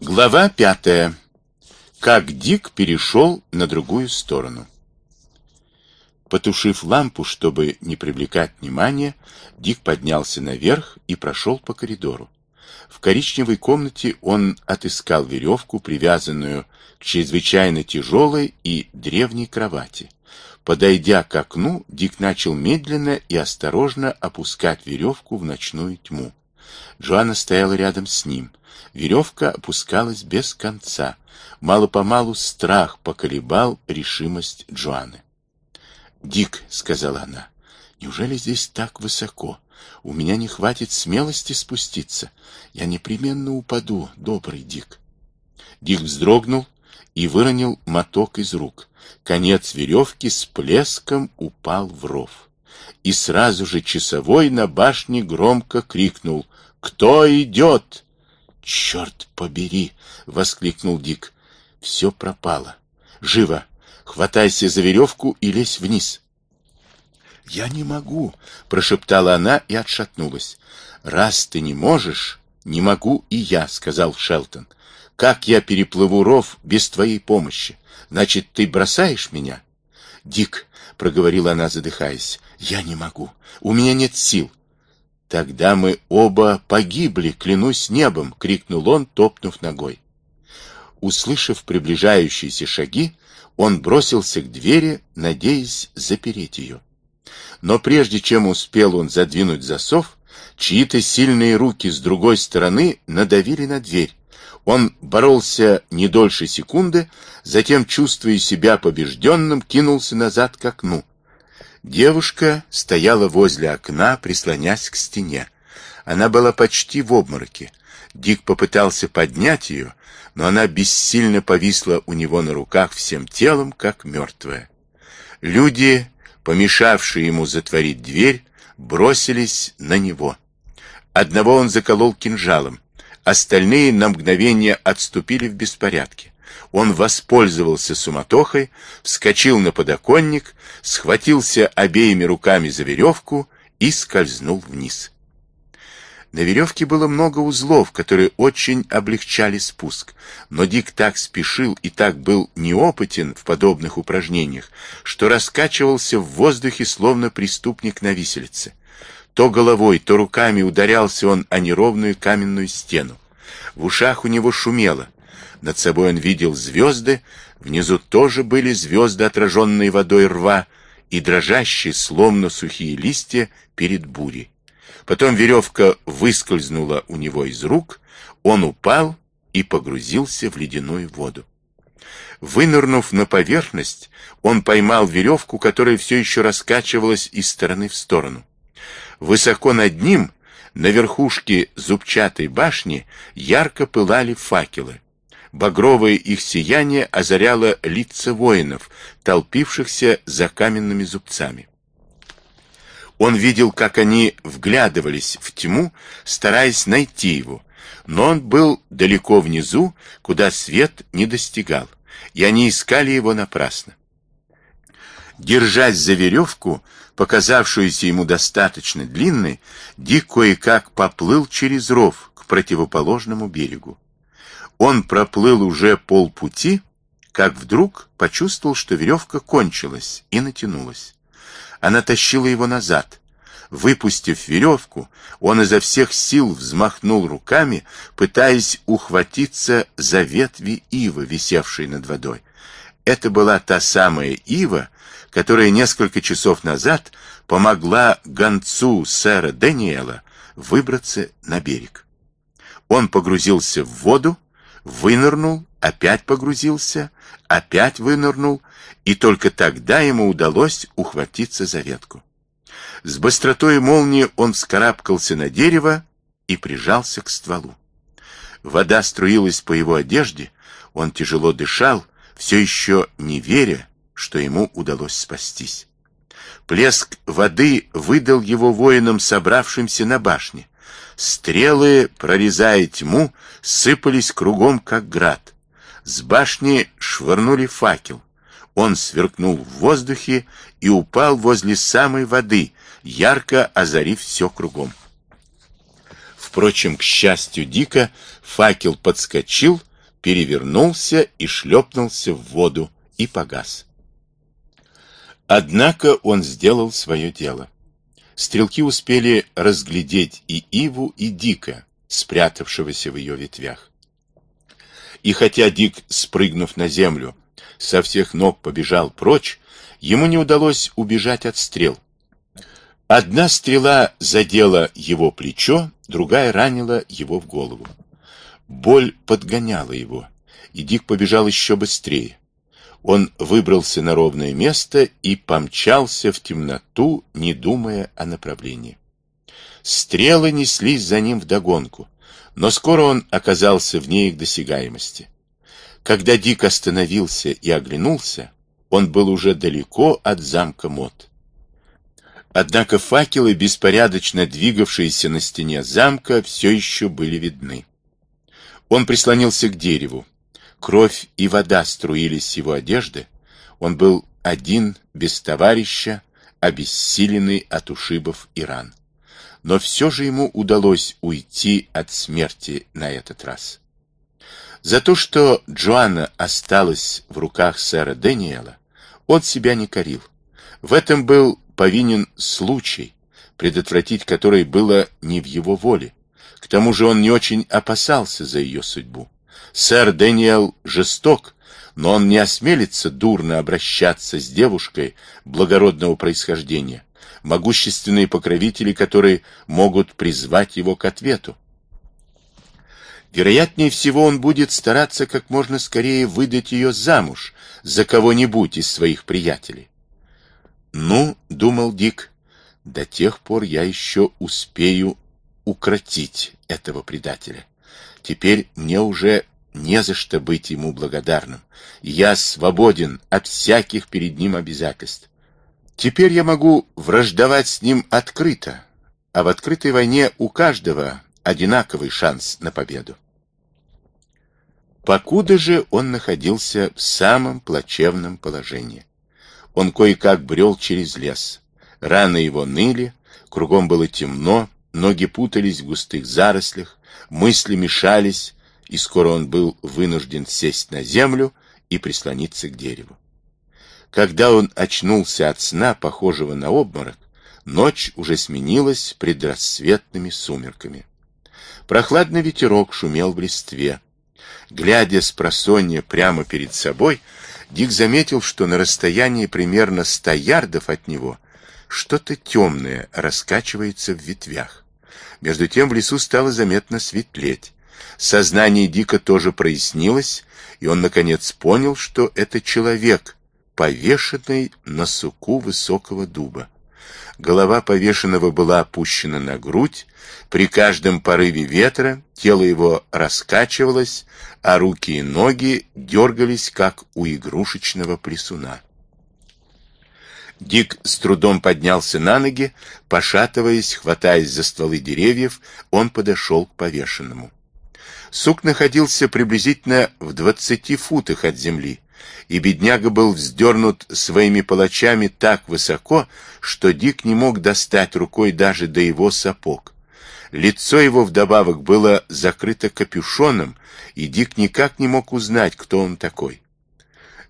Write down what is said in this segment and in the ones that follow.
Глава пятая. Как Дик перешел на другую сторону. Потушив лампу, чтобы не привлекать внимания, Дик поднялся наверх и прошел по коридору. В коричневой комнате он отыскал веревку, привязанную к чрезвычайно тяжелой и древней кровати. Подойдя к окну, Дик начал медленно и осторожно опускать веревку в ночную тьму. Джоанна стояла рядом с ним. Веревка опускалась без конца. Мало-помалу страх поколебал решимость Джоанны. «Дик», — сказала она, — «неужели здесь так высоко? У меня не хватит смелости спуститься. Я непременно упаду, добрый Дик». Дик вздрогнул и выронил моток из рук. Конец веревки с плеском упал в ров. И сразу же часовой на башне громко крикнул «Кто идет?» «Черт побери!» — воскликнул Дик. «Все пропало. Живо! Хватайся за веревку и лезь вниз!» «Я не могу!» — прошептала она и отшатнулась. «Раз ты не можешь, не могу и я», — сказал Шелтон. «Как я переплыву ров без твоей помощи? Значит, ты бросаешь меня?» «Дик», — проговорила она, задыхаясь, — «я не могу. У меня нет сил. Тогда мы оба погибли, клянусь небом, крикнул он, топнув ногой. Услышав приближающиеся шаги, он бросился к двери, надеясь запереть ее. Но прежде чем успел он задвинуть засов, чьи-то сильные руки с другой стороны надавили на дверь. Он боролся не дольше секунды, затем, чувствуя себя побежденным, кинулся назад к окну. Девушка стояла возле окна, прислонясь к стене. Она была почти в обмороке. Дик попытался поднять ее, но она бессильно повисла у него на руках всем телом, как мертвая. Люди, помешавшие ему затворить дверь, бросились на него. Одного он заколол кинжалом, остальные на мгновение отступили в беспорядке. Он воспользовался суматохой, вскочил на подоконник, схватился обеими руками за веревку и скользнул вниз. На веревке было много узлов, которые очень облегчали спуск, но Дик так спешил и так был неопытен в подобных упражнениях, что раскачивался в воздухе, словно преступник на виселице. То головой, то руками ударялся он о неровную каменную стену. В ушах у него шумело. Над собой он видел звезды, внизу тоже были звезды, отраженные водой рва, и дрожащие, словно сухие листья, перед бурей. Потом веревка выскользнула у него из рук, он упал и погрузился в ледяную воду. Вынырнув на поверхность, он поймал веревку, которая все еще раскачивалась из стороны в сторону. Высоко над ним, на верхушке зубчатой башни, ярко пылали факелы. Багровое их сияние озаряло лица воинов, толпившихся за каменными зубцами. Он видел, как они вглядывались в тьму, стараясь найти его, но он был далеко внизу, куда свет не достигал, и они искали его напрасно. Держась за веревку, показавшуюся ему достаточно длинной, Дик кое-как поплыл через ров к противоположному берегу. Он проплыл уже полпути, как вдруг почувствовал, что веревка кончилась и натянулась. Она тащила его назад. Выпустив веревку, он изо всех сил взмахнул руками, пытаясь ухватиться за ветви ивы, висевшей над водой. Это была та самая ива, которая несколько часов назад помогла гонцу сэра Дэниела выбраться на берег. Он погрузился в воду, вынырнул, опять погрузился, опять вынырнул, и только тогда ему удалось ухватиться за ветку. С быстротой молнии он вскарабкался на дерево и прижался к стволу. Вода струилась по его одежде, он тяжело дышал, все еще не веря, что ему удалось спастись. Плеск воды выдал его воинам, собравшимся на башне. Стрелы, прорезая тьму, сыпались кругом, как град. С башни швырнули факел. Он сверкнул в воздухе и упал возле самой воды, ярко озарив все кругом. Впрочем, к счастью Дика, факел подскочил, перевернулся и шлепнулся в воду и погас. Однако он сделал свое дело. Стрелки успели разглядеть и Иву, и Дика, спрятавшегося в ее ветвях. И хотя Дик, спрыгнув на землю, со всех ног побежал прочь, ему не удалось убежать от стрел. Одна стрела задела его плечо, другая ранила его в голову. Боль подгоняла его, и Дик побежал еще быстрее. Он выбрался на ровное место и помчался в темноту, не думая о направлении. Стрелы неслись за ним вдогонку, но скоро он оказался вне их досягаемости. Когда Дик остановился и оглянулся, он был уже далеко от замка Мот. Однако факелы, беспорядочно двигавшиеся на стене замка, все еще были видны. Он прислонился к дереву. Кровь и вода струились с его одежды. Он был один, без товарища, обессиленный от ушибов и ран. Но все же ему удалось уйти от смерти на этот раз. За то, что Джоанна осталась в руках сэра Дэниела, он себя не корил. В этом был повинен случай, предотвратить который было не в его воле. К тому же он не очень опасался за ее судьбу. Сэр Дэниел жесток, но он не осмелится дурно обращаться с девушкой благородного происхождения, могущественные покровители, которые могут призвать его к ответу. Вероятнее всего, он будет стараться как можно скорее выдать ее замуж за кого-нибудь из своих приятелей. «Ну, — думал Дик, — до тех пор я еще успею укротить этого предателя. Теперь мне уже не за что быть ему благодарным. Я свободен от всяких перед ним обязательств. Теперь я могу враждовать с ним открыто, а в открытой войне у каждого одинаковый шанс на победу. Покуда же он находился в самом плачевном положении. Он кое-как брел через лес. Раны его ныли, кругом было темно, ноги путались в густых зарослях, мысли мешались, и скоро он был вынужден сесть на землю и прислониться к дереву. Когда он очнулся от сна, похожего на обморок, ночь уже сменилась предрассветными сумерками. Прохладный ветерок шумел в листве. Глядя с просонья прямо перед собой, Дик заметил, что на расстоянии примерно ста ярдов от него что-то темное раскачивается в ветвях. Между тем в лесу стало заметно светлеть. Сознание Дика тоже прояснилось, и он наконец понял, что это человек, повешенный на суку высокого дуба. Голова повешенного была опущена на грудь, при каждом порыве ветра тело его раскачивалось, а руки и ноги дергались, как у игрушечного плесуна. Дик с трудом поднялся на ноги, пошатываясь, хватаясь за стволы деревьев, он подошел к повешенному. Сук находился приблизительно в двадцати футах от земли, и бедняга был вздернут своими палачами так высоко, что Дик не мог достать рукой даже до его сапог. Лицо его вдобавок было закрыто капюшоном, и Дик никак не мог узнать, кто он такой.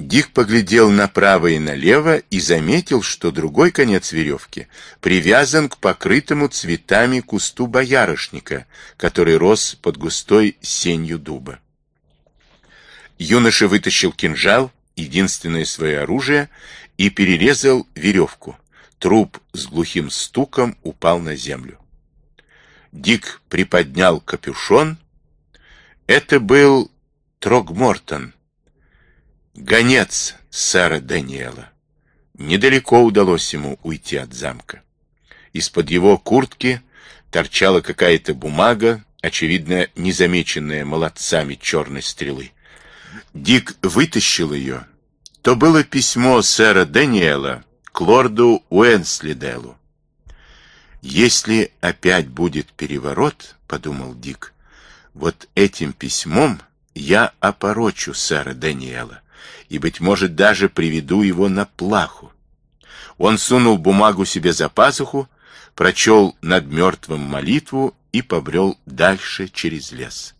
Дик поглядел направо и налево и заметил, что другой конец веревки привязан к покрытому цветами кусту боярышника, который рос под густой сенью дуба. Юноша вытащил кинжал, единственное свое оружие, и перерезал веревку. Труп с глухим стуком упал на землю. Дик приподнял капюшон. Это был Трогмортон, гонец сэра Даниэла. Недалеко удалось ему уйти от замка. Из-под его куртки торчала какая-то бумага, очевидно, незамеченная молодцами черной стрелы. Дик вытащил ее. То было письмо сэра Даниэла к лорду Уэнслиделу. «Если опять будет переворот, — подумал Дик, — вот этим письмом я опорочу сэра Даниэла и, быть может, даже приведу его на плаху. Он сунул бумагу себе за пазуху, прочел над мертвым молитву и побрел дальше через лес.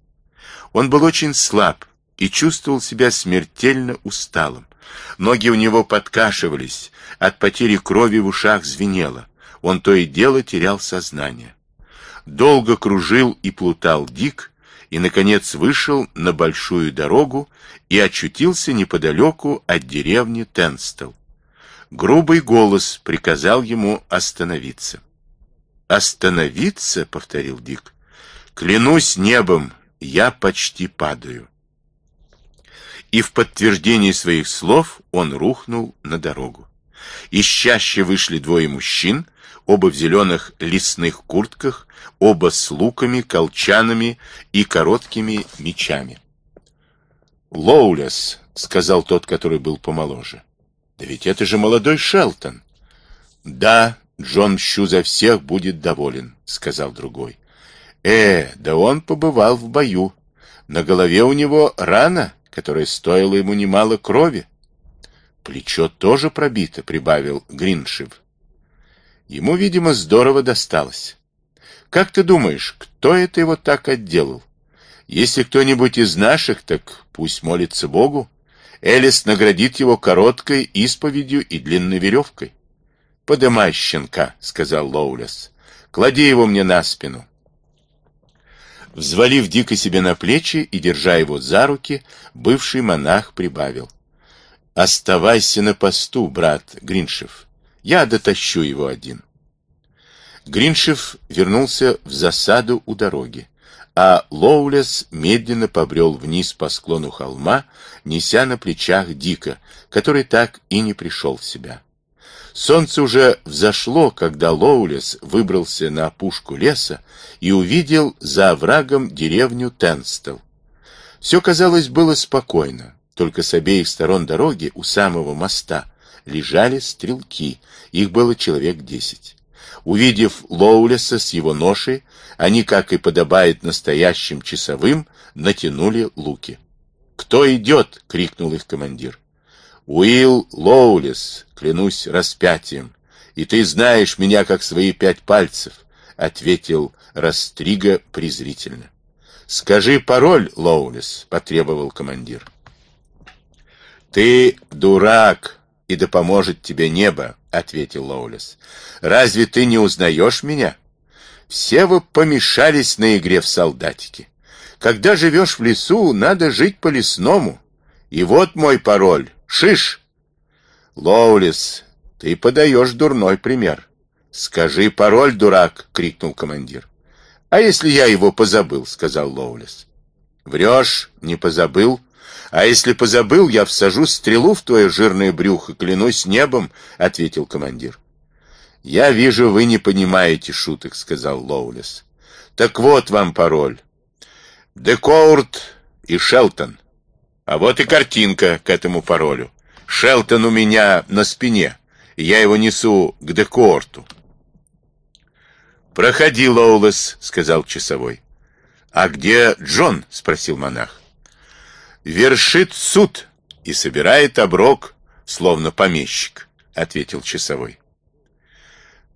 Он был очень слаб и чувствовал себя смертельно усталым. Ноги у него подкашивались, от потери крови в ушах звенело. Он то и дело терял сознание. Долго кружил и плутал Дик, и, наконец, вышел на большую дорогу и очутился неподалеку от деревни Тенстел. Грубый голос приказал ему остановиться. «Остановиться?» — повторил Дик. «Клянусь небом, я почти падаю». И в подтверждении своих слов он рухнул на дорогу. Из чаще вышли двое мужчин, оба в зеленых лесных куртках, оба с луками, колчанами и короткими мечами. «Лоулес», — сказал тот, который был помоложе. «Да ведь это же молодой Шелтон». «Да, Джон Щу за всех будет доволен», — сказал другой. «Э, да он побывал в бою. На голове у него рана, которая стоила ему немало крови. Плечо тоже пробито, прибавил Гриншев. Ему, видимо, здорово досталось. Как ты думаешь, кто это его так отделал? Если кто-нибудь из наших, так пусть молится Богу. Элис наградит его короткой исповедью и длинной веревкой. «Подымай щенка», — сказал Лоулес. «Клади его мне на спину». Взвалив Дика себе на плечи и держа его за руки, бывший монах прибавил. «Оставайся на посту, брат Гриншев. Я дотащу его один». Гриншев вернулся в засаду у дороги, а Лоулес медленно побрел вниз по склону холма, неся на плечах Дика, который так и не пришел в себя. Солнце уже взошло, когда Лоулес выбрался на опушку леса и увидел за оврагом деревню Тенстел. Все, казалось, было спокойно, только с обеих сторон дороги у самого моста лежали стрелки, их было человек десять. Увидев Лоулеса с его ношей, они, как и подобает настоящим часовым, натянули луки. «Кто идет?» — крикнул их командир. Уилл Лоулес, клянусь распятием, и ты знаешь меня как свои пять пальцев, — ответил Растрига презрительно. — Скажи пароль, Лоулес, — потребовал командир. — Ты дурак, и да поможет тебе небо, — ответил Лоулес. — Разве ты не узнаешь меня? Все вы помешались на игре в солдатики. Когда живешь в лесу, надо жить по-лесному. И вот мой пароль Шиш! Лоулис, ты подаешь дурной пример. Скажи пароль, дурак, крикнул командир. А если я его позабыл, сказал Лоулис. Врешь, не позабыл. А если позабыл, я всажу стрелу в твое жирное брюхо, клянусь небом, ответил командир. Я вижу, вы не понимаете шуток, сказал Лоулис. Так вот вам пароль. Декоурт и Шелтон. А вот и картинка к этому паролю. Шелтон у меня на спине. Я его несу к декорту. «Проходи, Лоулес», — сказал часовой. «А где Джон?» — спросил монах. «Вершит суд и собирает оброк, словно помещик», — ответил часовой.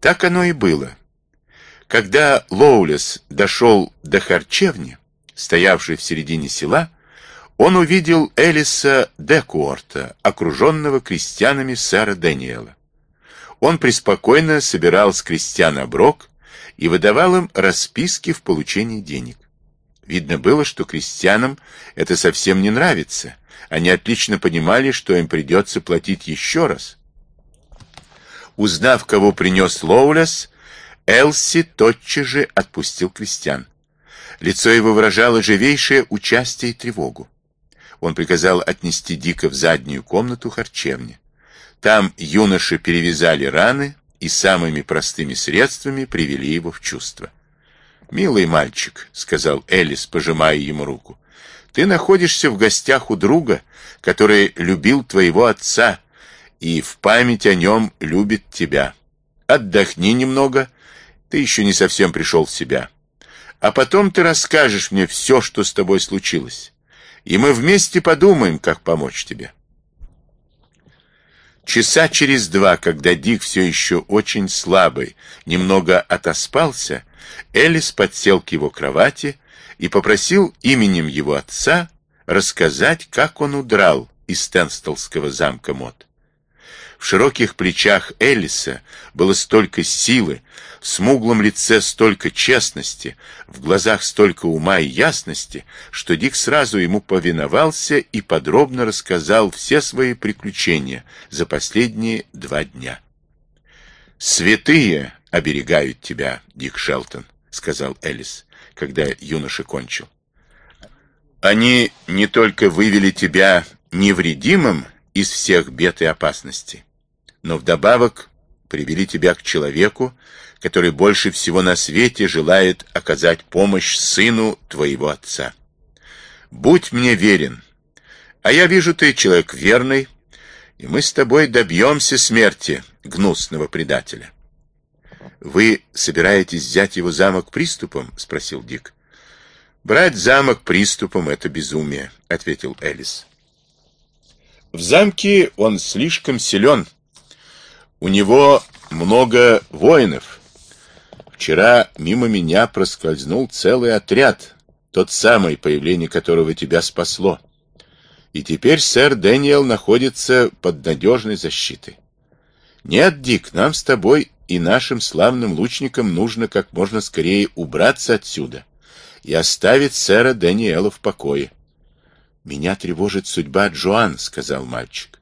Так оно и было. Когда Лоулес дошел до харчевни, стоявшей в середине села, он увидел Элиса Декуорта, окруженного крестьянами сэра Дэниела. Он преспокойно собирал с крестьян оброк и выдавал им расписки в получении денег. Видно было, что крестьянам это совсем не нравится. Они отлично понимали, что им придется платить еще раз. Узнав, кого принес Лоулес, Элси тотчас же отпустил крестьян. Лицо его выражало живейшее участие и тревогу он приказал отнести Дика в заднюю комнату харчевни. Там юноши перевязали раны и самыми простыми средствами привели его в чувство. «Милый мальчик», — сказал Элис, пожимая ему руку, — «ты находишься в гостях у друга, который любил твоего отца и в память о нем любит тебя. Отдохни немного, ты еще не совсем пришел в себя. А потом ты расскажешь мне все, что с тобой случилось и мы вместе подумаем, как помочь тебе. Часа через два, когда Дик все еще очень слабый, немного отоспался, Элис подсел к его кровати и попросил именем его отца рассказать, как он удрал из Тенстолского замка Мот. В широких плечах Элиса было столько силы, в смуглом лице столько честности, в глазах столько ума и ясности, что Дик сразу ему повиновался и подробно рассказал все свои приключения за последние два дня. «Святые оберегают тебя, Дик Шелтон», — сказал Элис, когда юноша кончил. «Они не только вывели тебя невредимым из всех бед и опасностей, но вдобавок привели тебя к человеку, который больше всего на свете желает оказать помощь сыну твоего отца. Будь мне верен, а я вижу, ты человек верный, и мы с тобой добьемся смерти гнусного предателя. — Вы собираетесь взять его замок приступом? — спросил Дик. — Брать замок приступом — это безумие, — ответил Элис. В замке он слишком силен, у него много воинов. Вчера мимо меня проскользнул целый отряд, тот самый, появление которого тебя спасло. И теперь сэр Дэниел находится под надежной защитой. Нет, Дик, нам с тобой и нашим славным лучникам нужно как можно скорее убраться отсюда и оставить сэра Дэниела в покое. Меня тревожит судьба Джоан, сказал мальчик.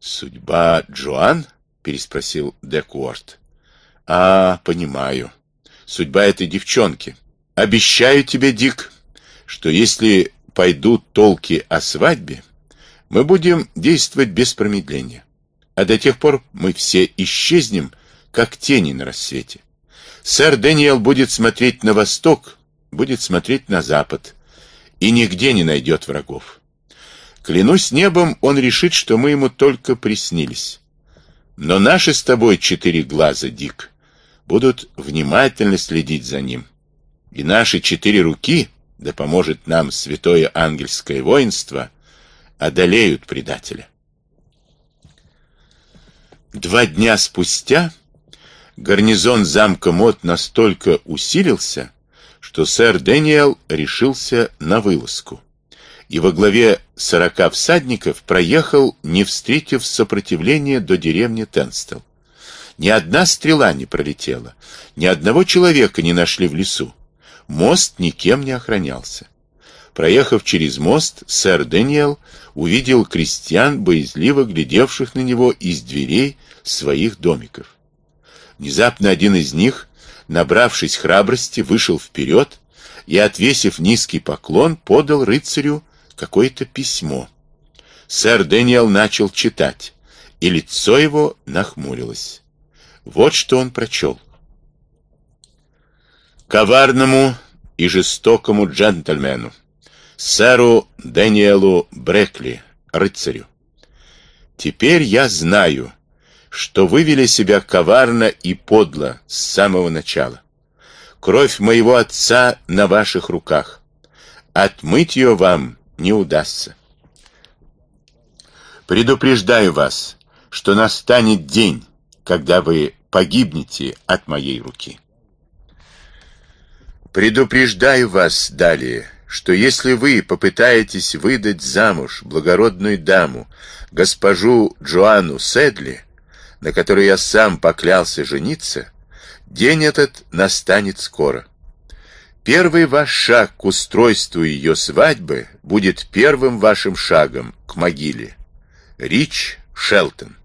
Судьба Джоан? переспросил Декуорт. А, понимаю. Судьба этой девчонки. Обещаю тебе, Дик, что если пойдут толки о свадьбе, мы будем действовать без промедления. А до тех пор мы все исчезнем, как тени на рассвете. Сэр Дэниел будет смотреть на восток, будет смотреть на запад, и нигде не найдет врагов. Клянусь небом, он решит, что мы ему только приснились. Но наши с тобой четыре глаза, Дик, будут внимательно следить за ним. И наши четыре руки, да поможет нам святое ангельское воинство, одолеют предателя. Два дня спустя гарнизон замка Мот настолько усилился, что сэр Дэниел решился на вылазку и во главе сорока всадников проехал, не встретив сопротивления до деревни Тенстел. Ни одна стрела не пролетела, ни одного человека не нашли в лесу. Мост никем не охранялся. Проехав через мост, сэр Дэниел увидел крестьян, боязливо глядевших на него из дверей своих домиков. Внезапно один из них, набравшись храбрости, вышел вперед и, отвесив низкий поклон, подал рыцарю какое-то письмо. Сэр Дэниел начал читать, и лицо его нахмурилось. Вот что он прочел. Коварному и жестокому джентльмену, сэру Дэниелу Брекли, рыцарю. Теперь я знаю, что вы вели себя коварно и подло с самого начала. Кровь моего отца на ваших руках. Отмыть ее вам не удастся. Предупреждаю вас, что настанет день, когда вы погибнете от моей руки. Предупреждаю вас далее, что если вы попытаетесь выдать замуж благородную даму, госпожу Джоанну Седли, на которой я сам поклялся жениться, день этот настанет скоро. Первый ваш шаг к устройству ее свадьбы будет первым вашим шагом к могиле. Рич Шелтон